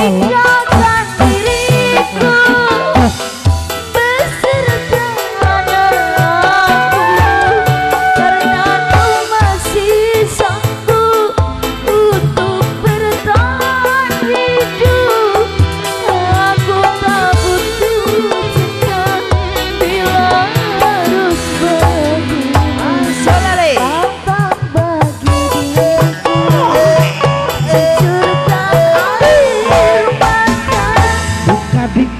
Hello. sabi